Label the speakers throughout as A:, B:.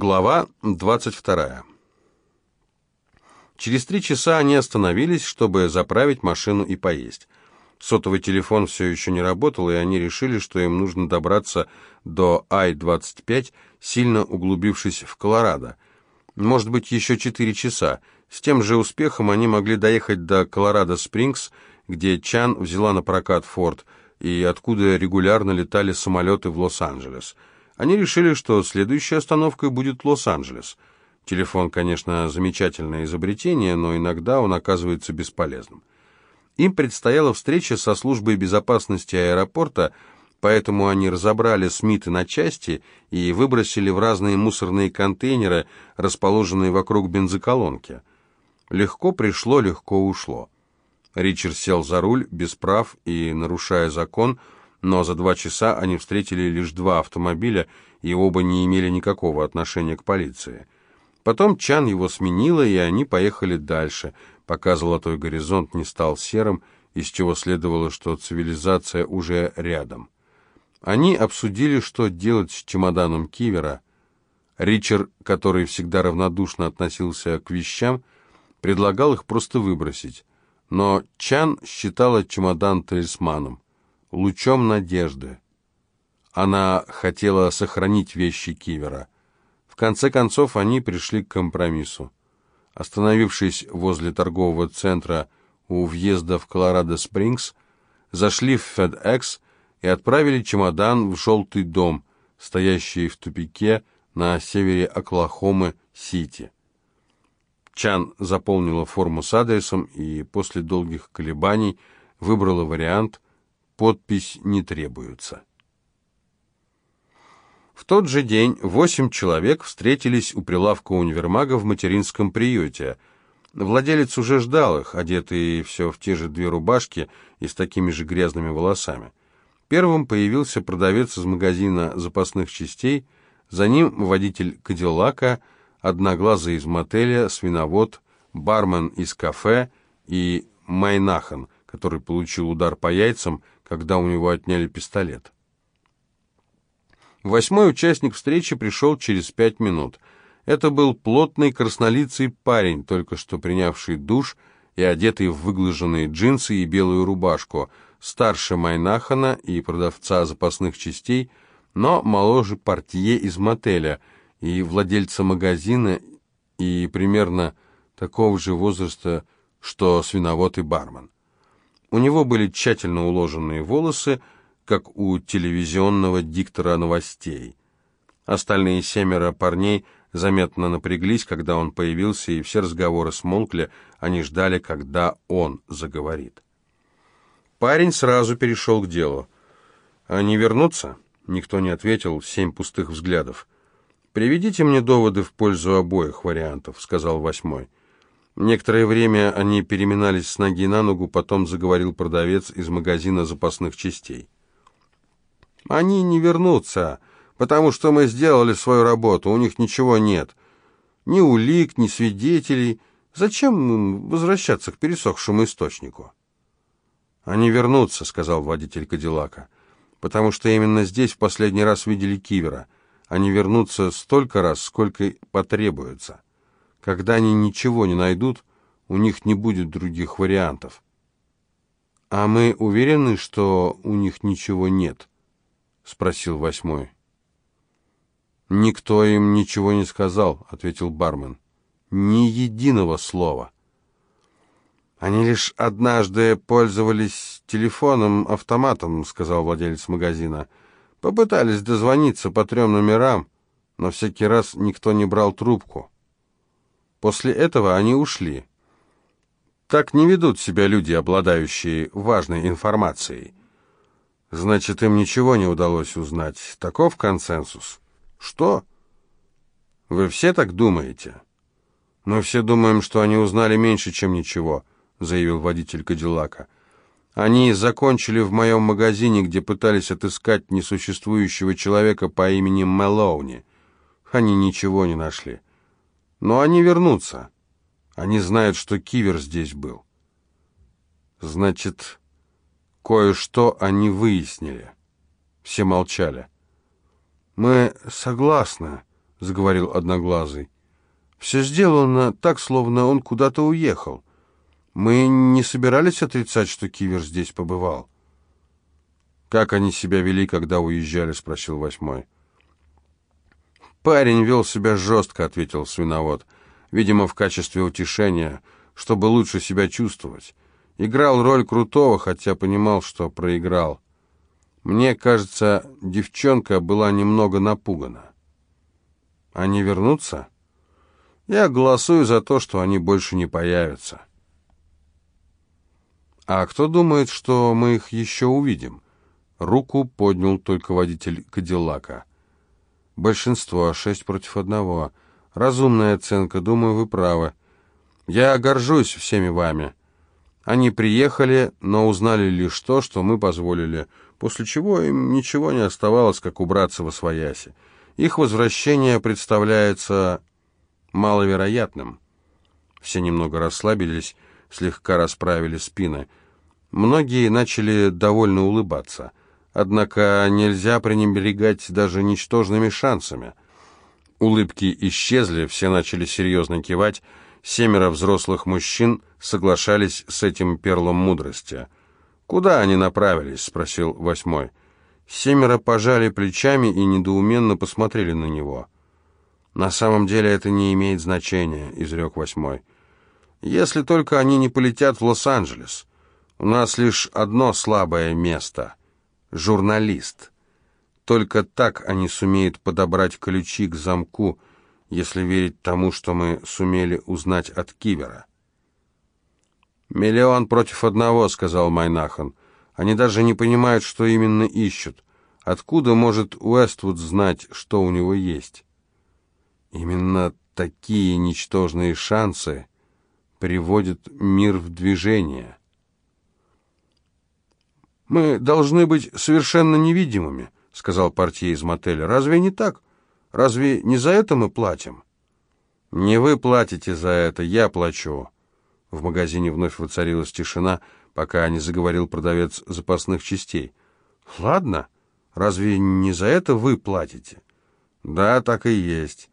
A: Глава 22. Через три часа они остановились, чтобы заправить машину и поесть. Сотовый телефон все еще не работал, и они решили, что им нужно добраться до Ай-25, сильно углубившись в Колорадо. Может быть, еще четыре часа. С тем же успехом они могли доехать до Колорадо-Спрингс, где Чан взяла на прокат Форд, и откуда регулярно летали самолеты в Лос-Анджелес. Они решили, что следующей остановкой будет Лос-Анджелес. Телефон, конечно, замечательное изобретение, но иногда он оказывается бесполезным. Им предстояла встреча со службой безопасности аэропорта, поэтому они разобрали Смиты на части и выбросили в разные мусорные контейнеры, расположенные вокруг бензоколонки. Легко пришло, легко ушло. Ричард сел за руль, без прав и нарушая закон, но за два часа они встретили лишь два автомобиля, и оба не имели никакого отношения к полиции. Потом Чан его сменила, и они поехали дальше, пока золотой горизонт не стал серым, из чего следовало, что цивилизация уже рядом. Они обсудили, что делать с чемоданом Кивера. Ричард, который всегда равнодушно относился к вещам, предлагал их просто выбросить. Но Чан считала чемодан талисманом лучом надежды. Она хотела сохранить вещи Кивера. В конце концов, они пришли к компромиссу. Остановившись возле торгового центра у въезда в Колорадо-Спрингс, зашли в FedEx и отправили чемодан в «желтый дом», стоящий в тупике на севере Оклахомы-Сити. Чан заполнила форму с адресом и после долгих колебаний выбрала вариант – Подпись не требуется. В тот же день восемь человек встретились у прилавка универмага в материнском приюте. Владелец уже ждал их, одетый все в те же две рубашки и с такими же грязными волосами. Первым появился продавец из магазина запасных частей, за ним водитель Кадиллака, одноглазый из мотеля, свиновод, бармен из кафе и Майнахан, который получил удар по яйцам, когда у него отняли пистолет. Восьмой участник встречи пришел через пять минут. Это был плотный краснолицый парень, только что принявший душ и одетый в выглаженные джинсы и белую рубашку, старше Майнахана и продавца запасных частей, но моложе портье из мотеля и владельца магазина и примерно такого же возраста, что свиновод и бармен. У него были тщательно уложенные волосы, как у телевизионного диктора новостей. Остальные семеро парней заметно напряглись, когда он появился, и все разговоры смолкли, они ждали, когда он заговорит. Парень сразу перешел к делу. «Они вернутся?» Никто не ответил, семь пустых взглядов. «Приведите мне доводы в пользу обоих вариантов», — сказал восьмой. Некоторое время они переминались с ноги на ногу, потом заговорил продавец из магазина запасных частей. «Они не вернутся, потому что мы сделали свою работу, у них ничего нет. Ни улик, ни свидетелей. Зачем возвращаться к пересохшему источнику?» «Они вернутся», — сказал водитель Кадиллака, «потому что именно здесь в последний раз видели Кивера. Они вернутся столько раз, сколько потребуется». Когда они ничего не найдут, у них не будет других вариантов. «А мы уверены, что у них ничего нет?» — спросил восьмой. «Никто им ничего не сказал», — ответил бармен. «Ни единого слова». «Они лишь однажды пользовались телефоном-автоматом», — сказал владелец магазина. «Попытались дозвониться по трем номерам, но всякий раз никто не брал трубку». После этого они ушли. Так не ведут себя люди, обладающие важной информацией. Значит, им ничего не удалось узнать. Таков консенсус. Что? Вы все так думаете? Мы все думаем, что они узнали меньше, чем ничего, заявил водитель Кадиллака. Они закончили в моем магазине, где пытались отыскать несуществующего человека по имени Мэлоуни. Они ничего не нашли. Но они вернутся. Они знают, что Кивер здесь был. Значит, кое-что они выяснили. Все молчали. «Мы согласны», —— заговорил Одноглазый. «Все сделано так, словно он куда-то уехал. Мы не собирались отрицать, что Кивер здесь побывал». «Как они себя вели, когда уезжали?» — спросил восьмой. «Парень вел себя жестко», — ответил свиновод. «Видимо, в качестве утешения, чтобы лучше себя чувствовать. Играл роль крутого, хотя понимал, что проиграл. Мне кажется, девчонка была немного напугана». «Они вернутся?» «Я голосую за то, что они больше не появятся». «А кто думает, что мы их еще увидим?» Руку поднял только водитель Кадиллака. Большинство, шесть против одного. Разумная оценка, думаю, вы правы. Я горжусь всеми вами. Они приехали, но узнали лишь то, что мы позволили, после чего им ничего не оставалось, как убраться во свояси. Их возвращение представляется маловероятным. Все немного расслабились, слегка расправили спины. Многие начали довольно улыбаться. Однако нельзя пренебрегать даже ничтожными шансами. Улыбки исчезли, все начали серьезно кивать. Семеро взрослых мужчин соглашались с этим перлом мудрости. «Куда они направились?» — спросил восьмой. Семеро пожали плечами и недоуменно посмотрели на него. «На самом деле это не имеет значения», — изрек восьмой. «Если только они не полетят в Лос-Анджелес. У нас лишь одно слабое место — журналист. Только так они сумеют подобрать ключи к замку, если верить тому, что мы сумели узнать от Кивера. «Миллион против одного», — сказал Майнахан. «Они даже не понимают, что именно ищут. Откуда может Уэствуд знать, что у него есть?» «Именно такие ничтожные шансы приводят мир в движение». «Мы должны быть совершенно невидимыми», — сказал портье из мотеля. «Разве не так? Разве не за это мы платим?» «Не вы платите за это, я плачу». В магазине вновь воцарилась тишина, пока не заговорил продавец запасных частей. «Ладно, разве не за это вы платите?» «Да, так и есть.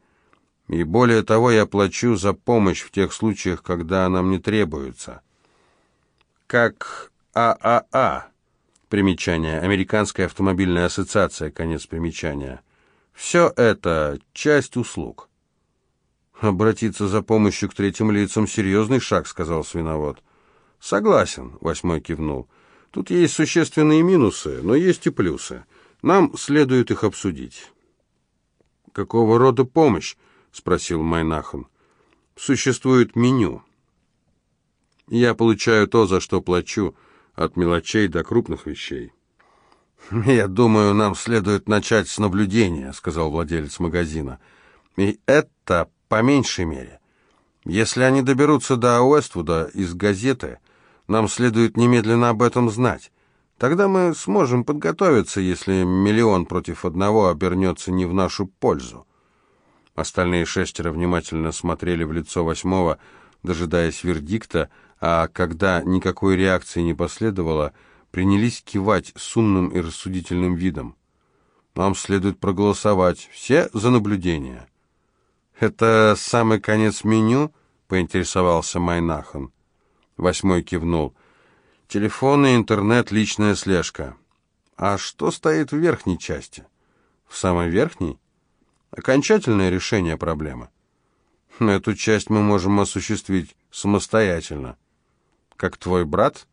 A: И более того, я плачу за помощь в тех случаях, когда она мне требуется». «Как ААА». Примечание. Американская автомобильная ассоциация. Конец примечания. Все это часть услуг. «Обратиться за помощью к третьим лицам — серьезный шаг», — сказал свиновод. «Согласен», — восьмой кивнул. «Тут есть существенные минусы, но есть и плюсы. Нам следует их обсудить». «Какого рода помощь?» — спросил Майнахан. «Существует меню. Я получаю то, за что плачу, от мелочей до крупных вещей. «Я думаю, нам следует начать с наблюдения», — сказал владелец магазина. «И это по меньшей мере. Если они доберутся до Уэствуда из газеты, нам следует немедленно об этом знать. Тогда мы сможем подготовиться, если миллион против одного обернется не в нашу пользу». Остальные шестеро внимательно смотрели в лицо восьмого, дожидаясь вердикта, а когда никакой реакции не последовало, принялись кивать с умным и рассудительным видом. Нам следует проголосовать. Все за наблюдение. «Это самый конец меню?» — поинтересовался Майнахан. Восьмой кивнул. «Телефон и интернет, личная слежка. А что стоит в верхней части?» «В самой верхней?» «Окончательное решение проблемы. Эту часть мы можем осуществить самостоятельно» как твой брат?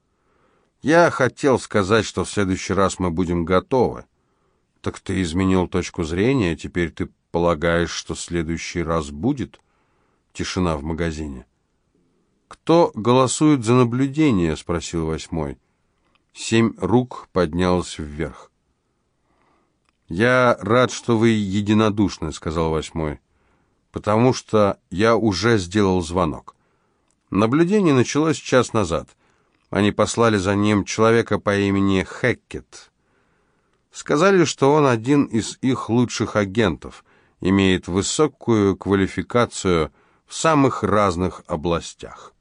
A: Я хотел сказать, что в следующий раз мы будем готовы. Так ты изменил точку зрения, теперь ты полагаешь, что следующий раз будет? Тишина в магазине. «Кто голосует за наблюдение?» — спросил восьмой. Семь рук поднялось вверх. «Я рад, что вы единодушны», — сказал восьмой, «потому что я уже сделал звонок. Наблюдение началось час назад. Они послали за ним человека по имени Хеккет. Сказали, что он один из их лучших агентов, имеет высокую квалификацию в самых разных областях.